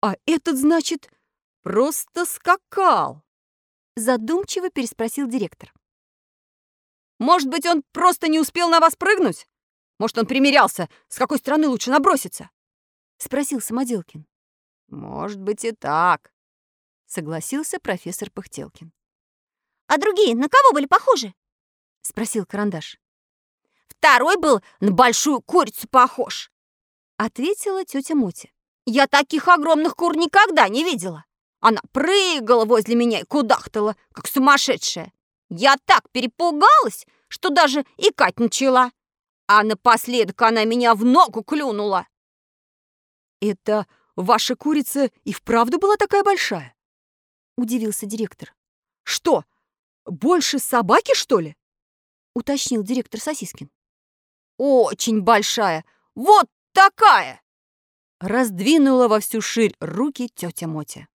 А этот, значит, просто скакал. Задумчиво переспросил директор. Может быть, он просто не успел на вас прыгнуть? Может, он примерялся, с какой стороны лучше наброситься? Спросил Самоделкин. Может быть и так, согласился профессор Пыхтелкин. А другие на кого были похожи? Спросил Карандаш. Второй был на большую курицу похож, ответила тетя Мотя. Я таких огромных кур никогда не видела. Она прыгала возле меня и кудахтала, как сумасшедшая. Я так перепугалась, что даже икать начала. А напоследок она меня в ногу клюнула. «Это ваша курица и вправду была такая большая?» — удивился директор. «Что, больше собаки, что ли?» — уточнил директор Сосискин. «Очень большая! Вот такая!» Раздвинула во всю ширь руки тетя Мотя.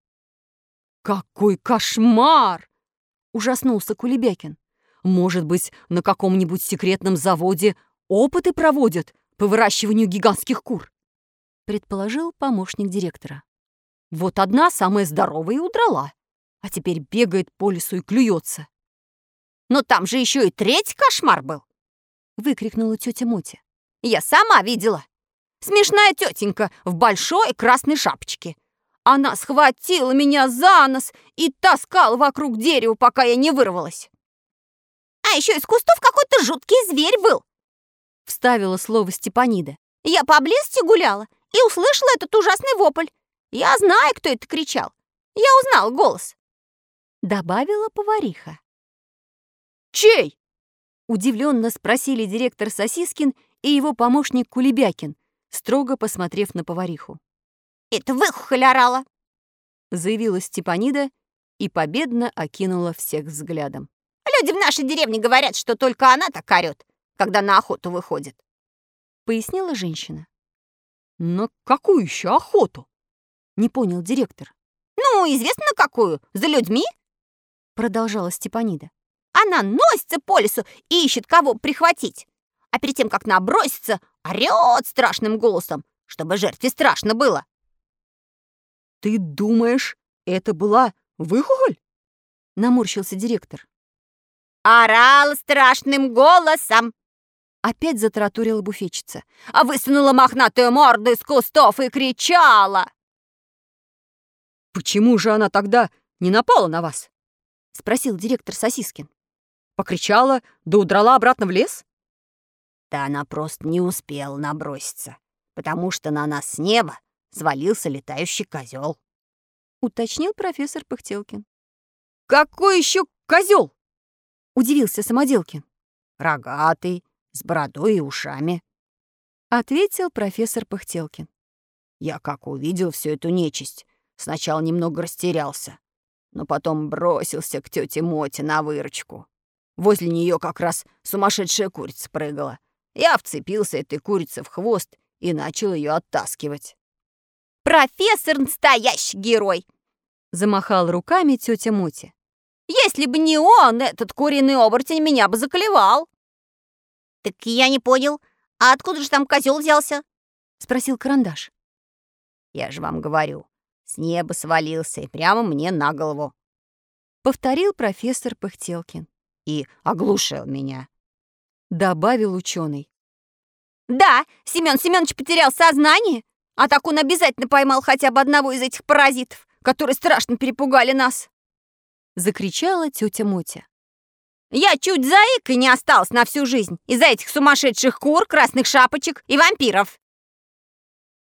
«Какой кошмар!» — ужаснулся Кулебякин. «Может быть, на каком-нибудь секретном заводе опыты проводят по выращиванию гигантских кур?» — предположил помощник директора. «Вот одна, самая здоровая, и удрала, а теперь бегает по лесу и клюется». «Но там же еще и третий кошмар был!» — выкрикнула тетя Мотя. «Я сама видела! Смешная тетенька в большой красной шапочке. Она схватила меня за нос и таскала вокруг дерева, пока я не вырвалась. А еще из кустов какой-то жуткий зверь был. Вставила слово Степанида. Я поблизости гуляла и услышала этот ужасный вопль. Я знаю, кто это кричал. Я узнал голос. Добавила повариха. «Чей?» Удивленно спросили директор Сосискин и его помощник Кулебякин, строго посмотрев на повариху. «Это выхухоль орала!» заявила Степанида и победно окинула всех взглядом. «Люди в нашей деревне говорят, что только она так орёт, когда на охоту выходит», пояснила женщина. «На какую еще охоту?» не понял директор. «Ну, известно какую, за людьми?» продолжала Степанида. «Она носится по лесу и ищет кого прихватить, а перед тем, как наброситься, орёт страшным голосом, чтобы жертве страшно было. «Ты думаешь, это была выхухоль?» — наморщился директор. «Орал страшным голосом!» Опять затараторила буфетчица. «А высунула мохнатую морду из кустов и кричала!» «Почему же она тогда не напала на вас?» — спросил директор Сосискин. «Покричала, да удрала обратно в лес?» «Да она просто не успела наброситься, потому что на нас с неба свалился летающий козел. Уточнил профессор Пыхтелкин. Какой еще козел? Удивился Самоделкин. Рогатый, с бородой и ушами. Ответил профессор Пыхтелкин. Я как увидел всю эту нечисть, сначала немного растерялся, но потом бросился к тете Моте на выручку. Возле нее как раз сумасшедшая курица прыгала. Я вцепился этой курице в хвост и начал ее оттаскивать. Профессор настоящий герой!» Замахал руками тетя Мути. «Если бы не он, этот куриный оборотень меня бы заклевал!» «Так я не понял, а откуда же там козел взялся?» Спросил Карандаш. «Я же вам говорю, с неба свалился и прямо мне на голову!» Повторил профессор Пыхтелкин. «И оглушил меня!» Добавил ученый. «Да, Семен Семенович потерял сознание, а так он обязательно поймал хотя бы одного из этих паразитов, которые страшно перепугали нас!» Закричала тетя Мотя. «Я чуть заикой не осталась на всю жизнь из-за этих сумасшедших кур, красных шапочек и вампиров!»